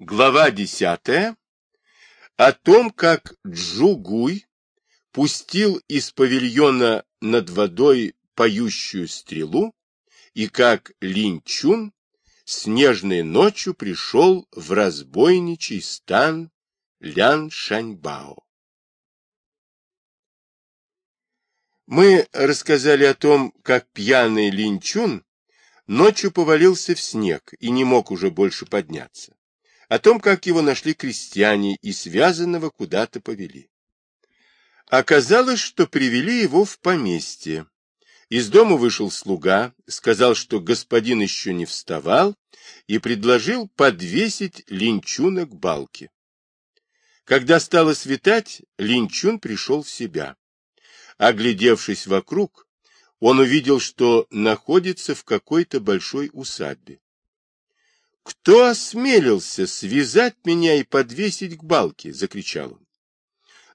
Глава десятая. О том, как Джугуй пустил из павильона над водой поющую стрелу и как Линчун снежной ночью пришел в разбойничий стан Лян Шаньбао. Мы рассказали о том, как пьяный Линчун ночью повалился в снег и не мог уже больше подняться о том, как его нашли крестьяне и связанного куда-то повели. Оказалось, что привели его в поместье. Из дома вышел слуга, сказал, что господин еще не вставал, и предложил подвесить Линчуна к балке. Когда стало светать, Линчун пришел в себя. Оглядевшись вокруг, он увидел, что находится в какой-то большой усадьбе. «Кто осмелился связать меня и подвесить к балке?» — закричал он.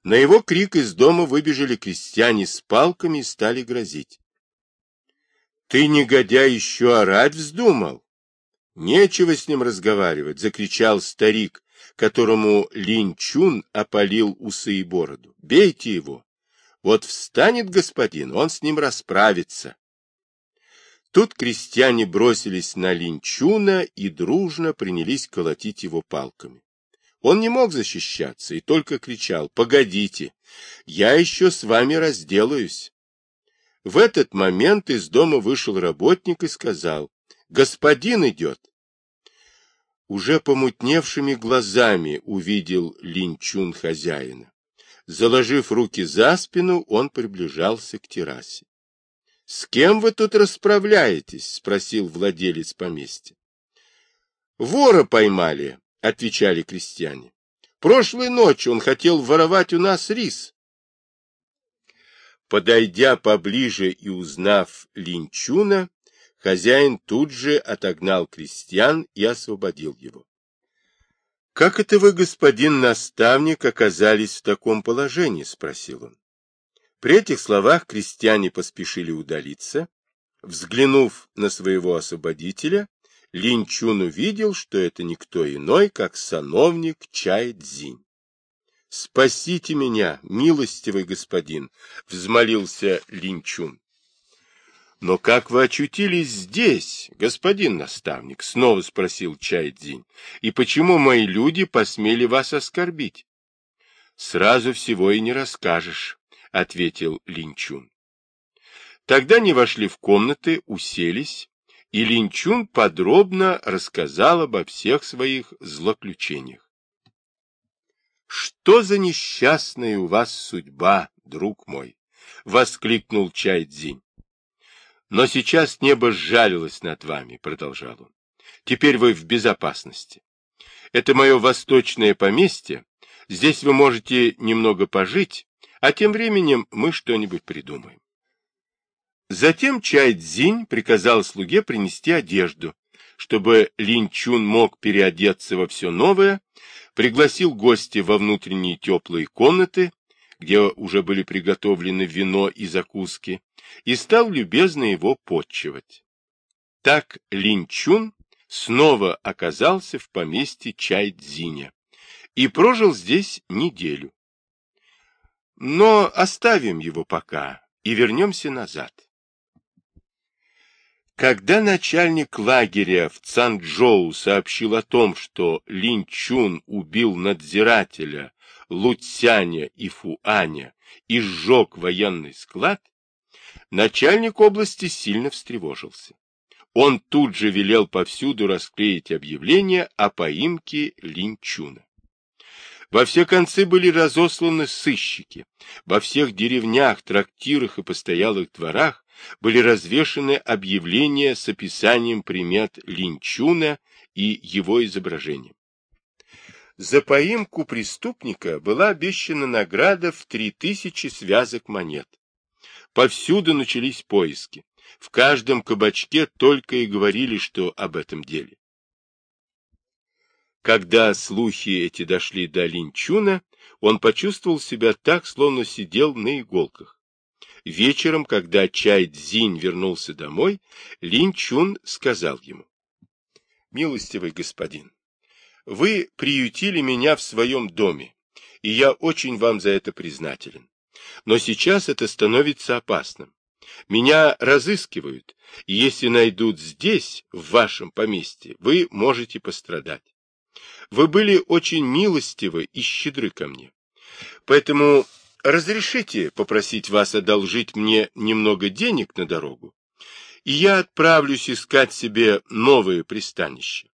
На его крик из дома выбежали крестьяне с палками и стали грозить. «Ты, негодяй, еще орать вздумал?» «Нечего с ним разговаривать!» — закричал старик, которому Линчун опалил усы и бороду. «Бейте его! Вот встанет господин, он с ним расправится!» Тут крестьяне бросились на Линчуна и дружно принялись колотить его палками. Он не мог защищаться и только кричал «Погодите, я еще с вами разделаюсь». В этот момент из дома вышел работник и сказал «Господин идет». Уже помутневшими глазами увидел Линчун хозяина. Заложив руки за спину, он приближался к террасе. — С кем вы тут расправляетесь? — спросил владелец поместья. — Вора поймали, — отвечали крестьяне. — Прошлой ночью он хотел воровать у нас рис. Подойдя поближе и узнав Линчуна, хозяин тут же отогнал крестьян и освободил его. — Как это вы, господин наставник, оказались в таком положении? — спросил он. При этих словах крестьяне поспешили удалиться. Взглянув на своего освободителя, Линчун увидел, что это никто иной, как сановник Чай-Дзинь. «Спасите меня, милостивый господин!» — взмолился Линчун. «Но как вы очутились здесь, господин наставник?» — снова спросил Чай-Дзинь. «И почему мои люди посмели вас оскорбить?» «Сразу всего и не расскажешь ответил Линчун. Тогда они вошли в комнаты, уселись, и Линчун подробно рассказал обо всех своих злоключениях. «Что за несчастная у вас судьба, друг мой!» — воскликнул Чайдзинь. «Но сейчас небо сжалилось над вами», — продолжал он. «Теперь вы в безопасности. Это мое восточное поместье. Здесь вы можете немного пожить, а тем временем мы что-нибудь придумаем. Затем Чай Цзинь приказал слуге принести одежду, чтобы Лин Чун мог переодеться во все новое, пригласил гостя во внутренние теплые комнаты, где уже были приготовлены вино и закуски, и стал любезно его подчивать. Так Лин Чун снова оказался в поместье Чай Цзиня и прожил здесь неделю. Но оставим его пока и вернемся назад. Когда начальник лагеря в Цанчжоу сообщил о том, что Лин Чун убил надзирателя Луцяня и Фуаня и сжег военный склад, начальник области сильно встревожился. Он тут же велел повсюду расклеить объявление о поимке Линчуна. Во все концы были разосланы сыщики. Во всех деревнях, трактирах и постоялых дворах были развешаны объявления с описанием примет Линчуна и его изображением. За поимку преступника была обещана награда в три тысячи связок монет. Повсюду начались поиски. В каждом кабачке только и говорили, что об этом деле. Когда слухи эти дошли до Линчуна, он почувствовал себя так, словно сидел на иголках. Вечером, когда Чай Цзинь вернулся домой, Линчун сказал ему. «Милостивый господин, Вы приютили меня в своем доме, и я очень вам за это признателен. Но сейчас это становится опасным. Меня разыскивают, и если найдут здесь, в вашем поместье, вы можете пострадать. Вы были очень милостивы и щедры ко мне. Поэтому разрешите попросить вас одолжить мне немного денег на дорогу, и я отправлюсь искать себе новое пристанище.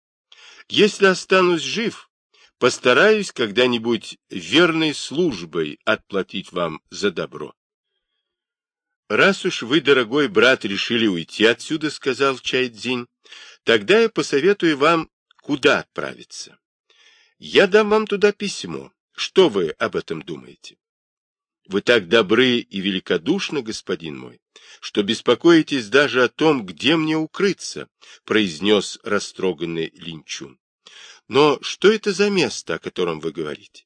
Если останусь жив, постараюсь когда-нибудь верной службой отплатить вам за добро. Раз уж вы, дорогой брат, решили уйти отсюда, сказал Чайдзинь, тогда я посоветую вам, куда отправиться. Я дам вам туда письмо. Что вы об этом думаете? Вы так добры и великодушны, господин мой, что беспокоитесь даже о том, где мне укрыться, произнес растроганный Линчун. Но что это за место, о котором вы говорите?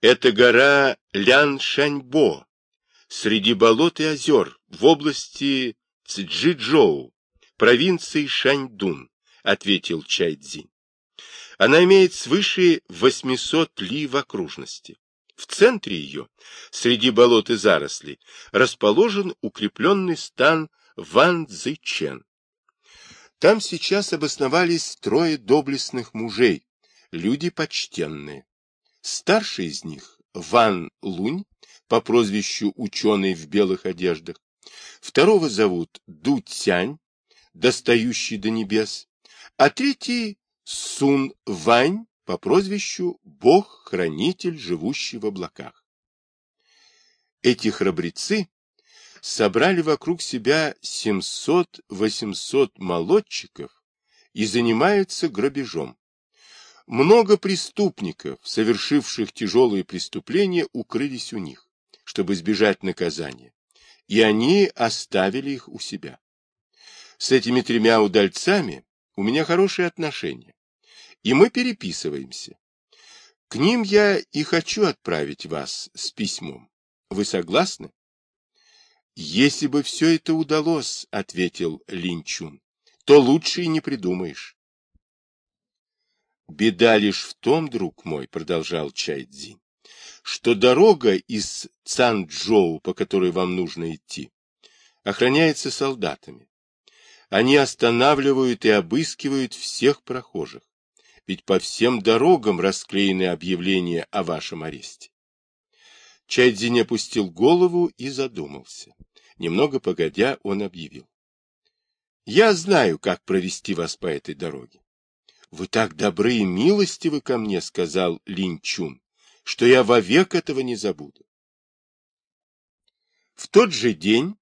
Это гора Лян-Шаньбо, среди болот и озер, в области Цзиджоу, провинции Шаньдун, ответил Чайцзинь. Она имеет свыше 800 ли в окружности. В центре ее, среди болот и зарослей, расположен укрепленный стан Ван Цзычен. Там сейчас обосновались трое доблестных мужей, люди почтенные. Старший из них, Ван Лунь, по прозвищу ученый в белых одеждах. Второго зовут Ду Цянь, достающий до небес, а третий Сун Вань, по прозвищу Бог-хранитель, живущий в облаках. Эти храбрецы собрали вокруг себя 700-800 молодчиков и занимаются грабежом. Много преступников, совершивших тяжелые преступления, укрылись у них, чтобы избежать наказания, и они оставили их у себя. С этими тремя удальцами у меня хорошие отношения и мы переписываемся. К ним я и хочу отправить вас с письмом. Вы согласны? Если бы все это удалось, — ответил Линчун, — то лучше и не придумаешь. Беда лишь в том, друг мой, — продолжал Чайдзин, — что дорога из Цанчжоу, по которой вам нужно идти, охраняется солдатами. Они останавливают и обыскивают всех прохожих ведь по всем дорогам расклеены объявления о вашем аресте. Чайдзинь опустил голову и задумался. Немного погодя, он объявил. Я знаю, как провести вас по этой дороге. Вы так добры и милостивы ко мне, сказал Линчун, что я вовек этого не забуду. В тот же день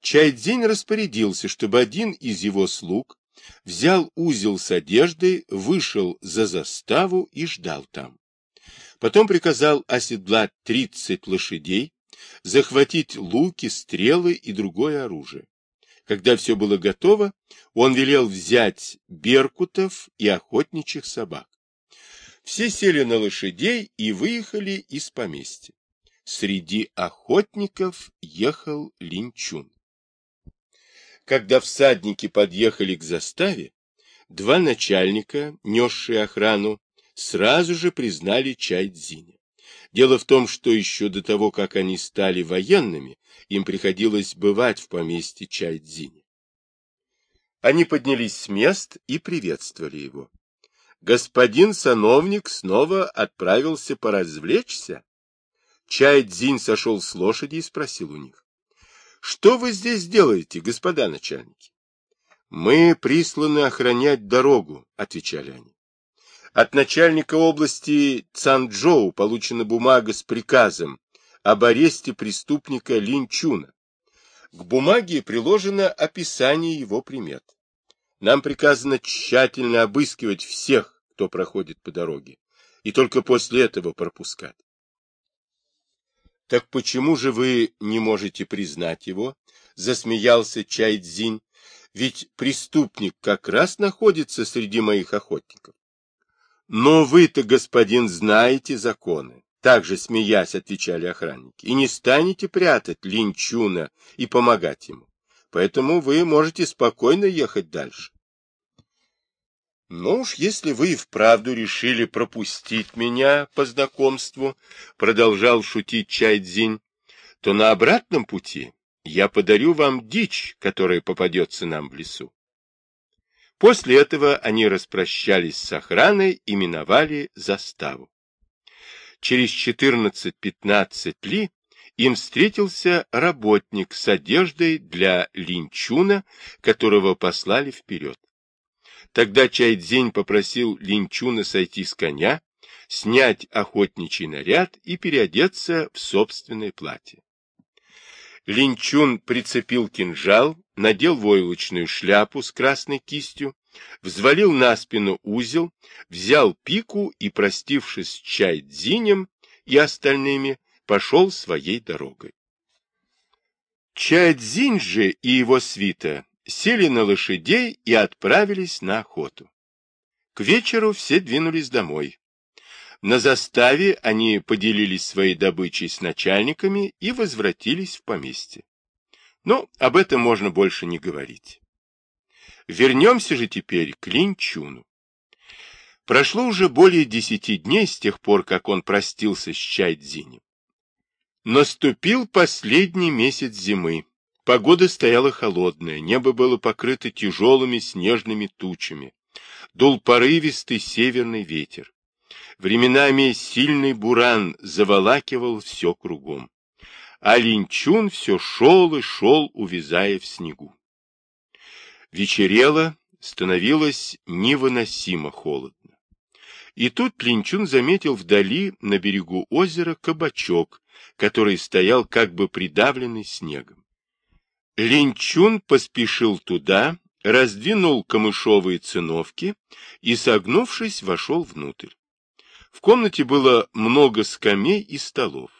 Чайдзинь распорядился, чтобы один из его слуг взял узел с одеждой, вышел за заставу и ждал там. Потом приказал оседлать тридцать лошадей, захватить луки, стрелы и другое оружие. Когда все было готово, он велел взять беркутов и охотничьих собак. Все сели на лошадей и выехали из поместья. Среди охотников ехал Линчун. Когда всадники подъехали к заставе, два начальника, несшие охрану, сразу же признали Чайдзиня. Дело в том, что еще до того, как они стали военными, им приходилось бывать в поместье Чайдзиня. Они поднялись с мест и приветствовали его. Господин сановник снова отправился поразвлечься. Чайдзинь сошел с лошади и спросил у них. Что вы здесь делаете, господа начальники? Мы присланы охранять дорогу, отвечали они. От начальника области Цанчжоу получена бумага с приказом об аресте преступника Линчуна. К бумаге приложено описание его примет. Нам приказано тщательно обыскивать всех, кто проходит по дороге, и только после этого пропускать. Так почему же вы не можете признать его? Засмеялся Чайдзинь. Ведь преступник как раз находится среди моих охотников. Но вы-то, господин, знаете законы. Также, смеясь, отвечали охранники. И не станете прятать Линчуна и помогать ему. Поэтому вы можете спокойно ехать дальше. Ну уж, если вы и вправду решили пропустить меня по знакомству, продолжал шутить Чайдзинь, то на обратном пути я подарю вам дичь, которая попадется нам в лесу. После этого они распрощались с охраной и миновали заставу. Через 14-15 ли им встретился работник с одеждой для линчуна, которого послали вперед. Тогда Чайдзинь попросил Линчуна сойти с коня, снять охотничий наряд и переодеться в собственное платье. Линчун прицепил кинжал, надел войлочную шляпу с красной кистью, взвалил на спину узел, взял пику и, простившись с Чайдзинем и остальными, пошел своей дорогой. Чайдзинь же и его свита сели на лошадей и отправились на охоту. К вечеру все двинулись домой. На заставе они поделились своей добычей с начальниками и возвратились в поместье. Но об этом можно больше не говорить. Вернемся же теперь к Линчуну. Прошло уже более десяти дней с тех пор, как он простился с Чайдзинем. Наступил последний месяц зимы. Погода стояла холодная, небо было покрыто тяжелыми снежными тучами. Дул порывистый северный ветер. Временами сильный буран заволакивал все кругом. А Линчун все шел и шел, увязая в снегу. Вечерело, становилось невыносимо холодно. И тут Линчун заметил вдали, на берегу озера, кабачок, который стоял как бы придавленный снегом. Линчун поспешил туда, раздвинул камышовые циновки и, согнувшись, вошел внутрь. В комнате было много скамей и столов.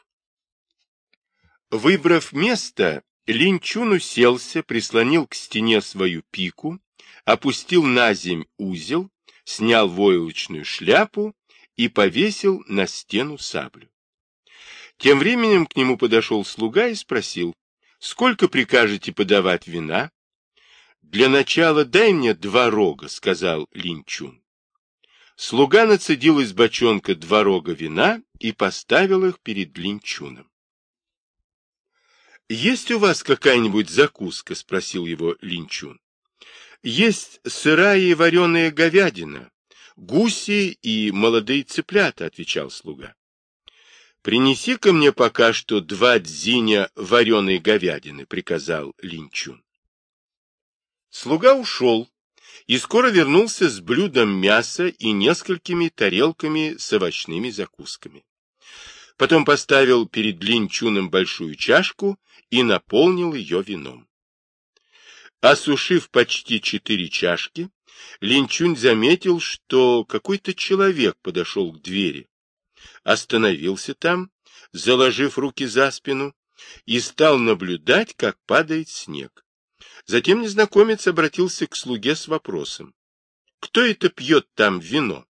Выбрав место, Линчун уселся, прислонил к стене свою пику, опустил на земь узел, снял войлочную шляпу и повесил на стену саблю. Тем временем к нему подошел слуга и спросил, Сколько прикажете подавать вина? Для начала дай мне два рога, сказал Линчун. Слуга нацедил из бочонка два рога вина и поставил их перед Линчуном. «Есть у вас какая-нибудь закуска?» — спросил его Линчун. «Есть сырая и вареная говядина, гуси и молодые цыплята», — отвечал слуга. Принеси ко мне пока что два дзиня вареной говядины, — приказал Линчун. Слуга ушел и скоро вернулся с блюдом мяса и несколькими тарелками с овощными закусками. Потом поставил перед Линчуном большую чашку и наполнил ее вином. Осушив почти четыре чашки, Линчунь заметил, что какой-то человек подошел к двери, остановился там, заложив руки за спину, и стал наблюдать, как падает снег. Затем незнакомец обратился к слуге с вопросом. «Кто это пьет там вино?»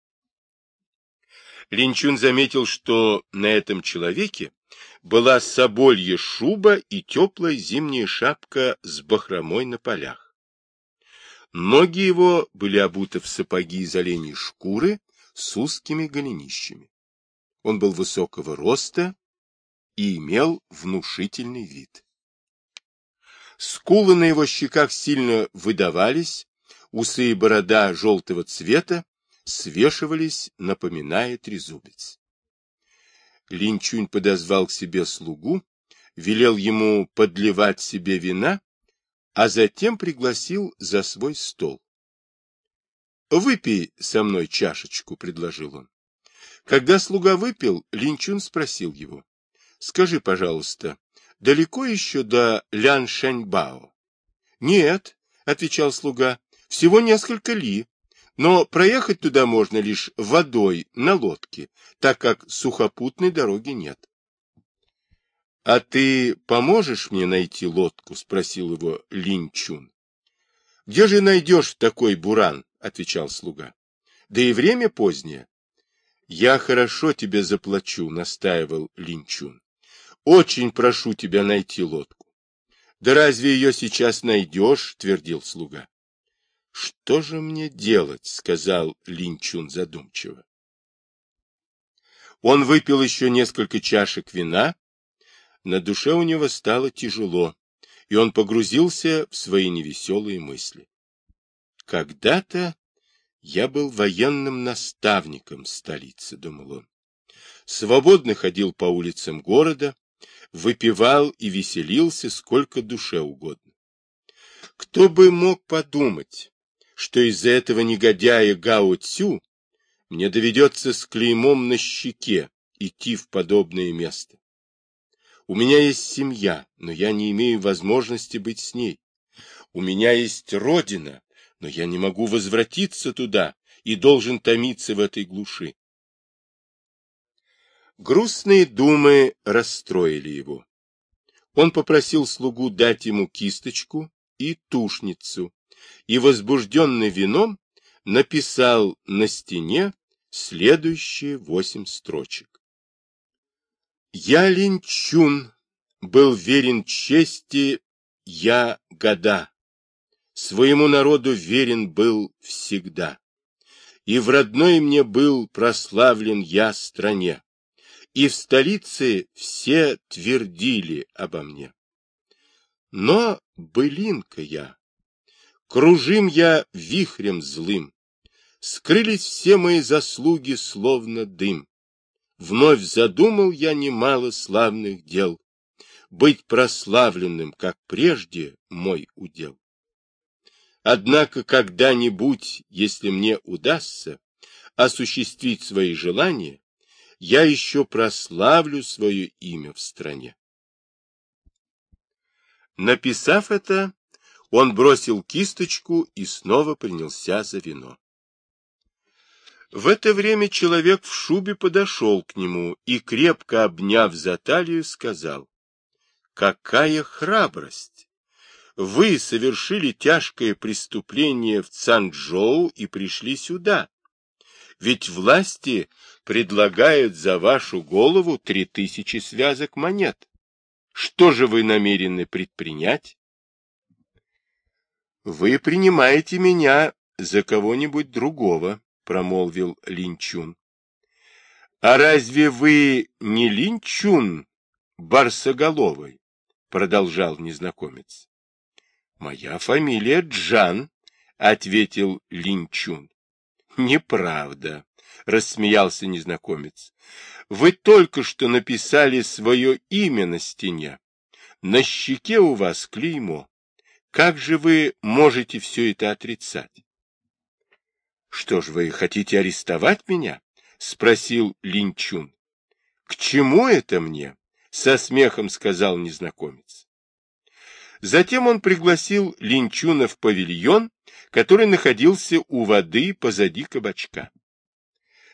Линчун заметил, что на этом человеке была соболья шуба и теплая зимняя шапка с бахромой на полях. Ноги его были обуты в сапоги из оленей шкуры с узкими голенищами. Он был высокого роста и имел внушительный вид. Скулы на его щеках сильно выдавались, усы и борода желтого цвета свешивались, напоминая трезубец. Линчунь подозвал к себе слугу, велел ему подливать себе вина, а затем пригласил за свой стол. — Выпей со мной чашечку, — предложил он. Когда слуга выпил, Линчун спросил его. — Скажи, пожалуйста, далеко еще до Ляншаньбао? — Нет, — отвечал слуга, — всего несколько ли. Но проехать туда можно лишь водой на лодке, так как сухопутной дороги нет. — А ты поможешь мне найти лодку? — спросил его Линчун. — Где же найдешь такой буран? — отвечал слуга. — Да и время позднее. «Я хорошо тебе заплачу», — настаивал Линчун. «Очень прошу тебя найти лодку». «Да разве ее сейчас найдешь?» — твердил слуга. Что же мне делать? сказал Линчун задумчиво. Он выпил еще несколько чашек вина. На душе у него стало тяжело, и он погрузился в свои невеселые мысли. Когда-то я был военным наставником столицы, думал он. Свободно ходил по улицам города, выпивал и веселился сколько душе угодно. Кто бы мог подумать, что из-за этого негодяя Гао Цю мне доведется с клеймом на щеке идти в подобное место. У меня есть семья, но я не имею возможности быть с ней. У меня есть родина, но я не могу возвратиться туда и должен томиться в этой глуши. Грустные думы расстроили его. Он попросил слугу дать ему кисточку и тушницу, и, возбужденный вином, написал на стене следующие восемь строчек. «Я Линчун, был верен чести, я года, своему народу верен был всегда, и в родной мне был прославлен я стране, и в столице все твердили обо мне. Но былинка я, кружим я вихрем злым, скрылись все мои заслуги, словно дым. Вновь задумал я немало славных дел, быть прославленным, как прежде, мой удел. Однако когда-нибудь, если мне удастся осуществить свои желания, я еще прославлю свое имя в стране. Написав это, он бросил кисточку и снова принялся за вино. В это время человек в шубе подошел к нему и, крепко обняв за талию, сказал, «Какая храбрость! Вы совершили тяжкое преступление в Цанчжоу и пришли сюда. Ведь власти предлагают за вашу голову три тысячи связок монет. Что же вы намерены предпринять? Вы принимаете меня за кого-нибудь другого, промолвил Линчун. А разве вы не Линчун, барсоголовый? продолжал незнакомец. Моя фамилия Джан, ответил Линчун. Неправда, рассмеялся незнакомец. Вы только что написали свое имя на стене. На щеке у вас клеймо. Как же вы можете все это отрицать? Что ж, вы хотите арестовать меня? Спросил Линчун. К чему это мне? Со смехом сказал незнакомец. Затем он пригласил Линчуна в павильон, который находился у воды позади кабачка.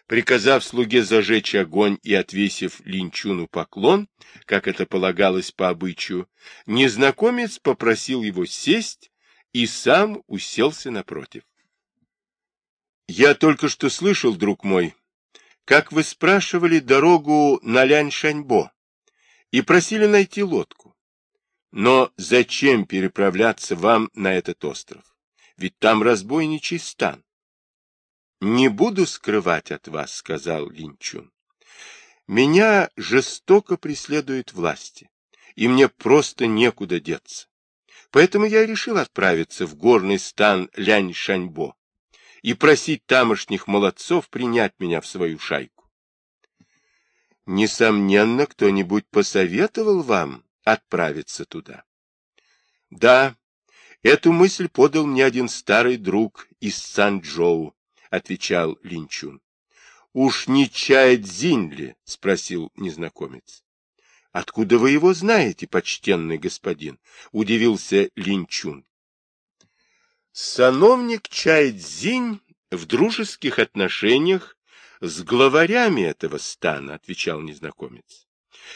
Приказав слуге зажечь огонь и отвесив Линчуну поклон, как это полагалось по обычаю, незнакомец попросил его сесть и сам уселся напротив. — Я только что слышал, друг мой, как вы спрашивали дорогу на Лянь-Шаньбо и просили найти лодку. Но зачем переправляться вам на этот остров? Ведь там разбойничий стан. Не буду скрывать от вас, сказал Линчун. Меня жестоко преследуют власти, и мне просто некуда деться. Поэтому я решил отправиться в горный стан Лянь-Шаньбо и просить тамошних молодцов принять меня в свою шайку. Несомненно, кто-нибудь посоветовал вам отправиться туда. Да, эту мысль подал мне один старый друг из Санчжоу, отвечал Линчун. Уж не чает Зинь спросил незнакомец. Откуда вы его знаете, почтенный господин? удивился Линчун. Сановник Чайцзинь в дружеских отношениях с главарями этого стана, отвечал незнакомец.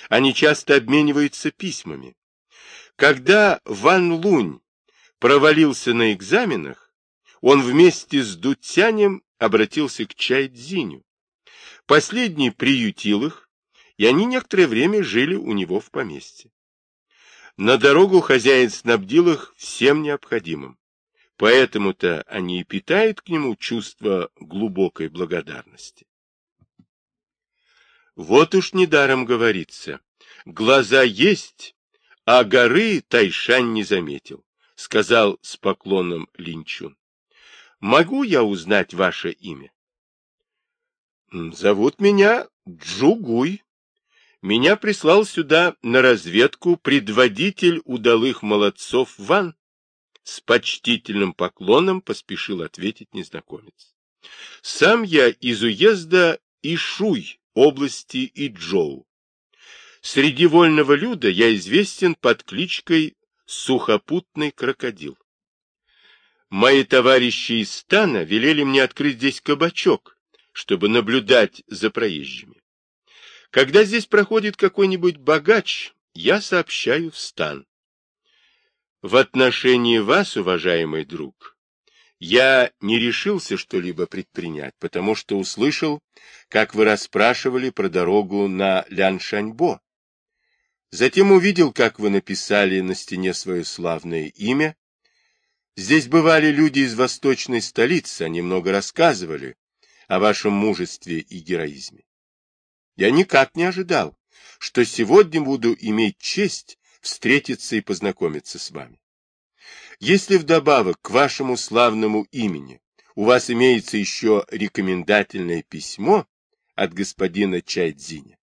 Они часто обмениваются письмами. Когда Ван Лунь провалился на экзаменах, он вместе с Дутянем обратился к Чайдзиню. Последний приютил их, и они некоторое время жили у него в поместье. На дорогу хозяин снабдил их всем необходимым. Поэтому-то они и питают к нему чувство глубокой благодарности. Вот уж недаром говорится, глаза есть, а горы Тайшань не заметил, сказал с поклоном Линчун. Могу я узнать ваше имя? Зовут меня Джугуй. Меня прислал сюда на разведку предводитель удалых молодцов Ван. С почтительным поклоном поспешил ответить незнакомец. Сам я из уезда Ишуй, области Иджоу. Среди вольного люда я известен под кличкой Сухопутный крокодил. Мои товарищи из стана велели мне открыть здесь кабачок, чтобы наблюдать за проезжими. Когда здесь проходит какой-нибудь богач, я сообщаю в стан. В отношении вас, уважаемый друг, я не решился что-либо предпринять, потому что услышал, как вы расспрашивали про дорогу на Ляншаньбо. Затем увидел, как вы написали на стене свое славное имя. Здесь бывали люди из восточной столицы, они много рассказывали о вашем мужестве и героизме. Я никак не ожидал, что сегодня буду иметь честь встретиться и познакомиться с вами. Если вдобавок к вашему славному имени у вас имеется еще рекомендательное письмо от господина Чайдзиня,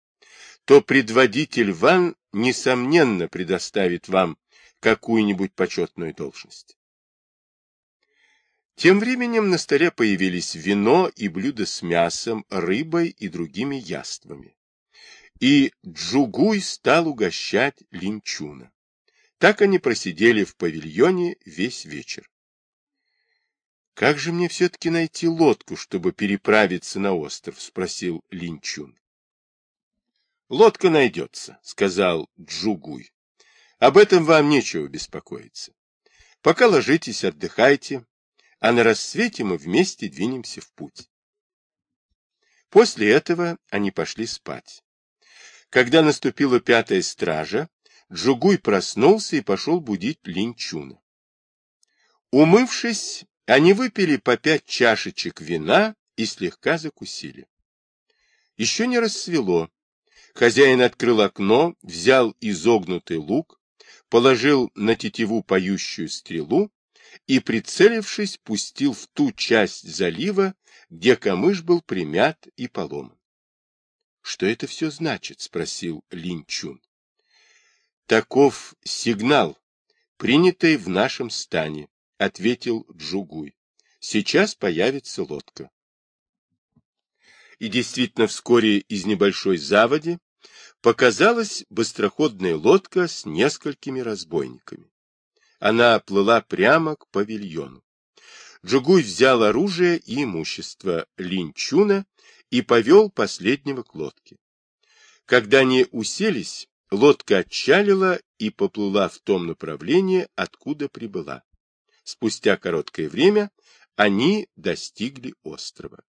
то предводитель Ван, несомненно, предоставит вам какую-нибудь почетную должность. Тем временем на столе появились вино и блюда с мясом, рыбой и другими яствами. И Джугуй стал угощать Линчуна. Так они просидели в павильоне весь вечер. «Как же мне все-таки найти лодку, чтобы переправиться на остров?» — спросил Линчун. «Лодка найдется», — сказал Джугуй. «Об этом вам нечего беспокоиться. Пока ложитесь, отдыхайте, а на рассвете мы вместе двинемся в путь». После этого они пошли спать. Когда наступила пятая стража, Джугуй проснулся и пошел будить Линчуна. Умывшись, они выпили по пять чашечек вина и слегка закусили. Еще не рассвело. Хозяин открыл окно, взял изогнутый лук, положил на тетиву поющую стрелу и, прицелившись, пустил в ту часть залива, где камыш был примят и поломан. — Что это все значит? — спросил Линчун. Таков сигнал, принятый в нашем стане, ответил Джугуй. Сейчас появится лодка. И действительно, вскоре из небольшой заводи показалась быстроходная лодка с несколькими разбойниками. Она плыла прямо к павильону. Джугуй взял оружие и имущество Линчуна и повел последнего к лодке. Когда они уселись, Лодка отчалила и поплыла в том направлении, откуда прибыла. Спустя короткое время они достигли острова.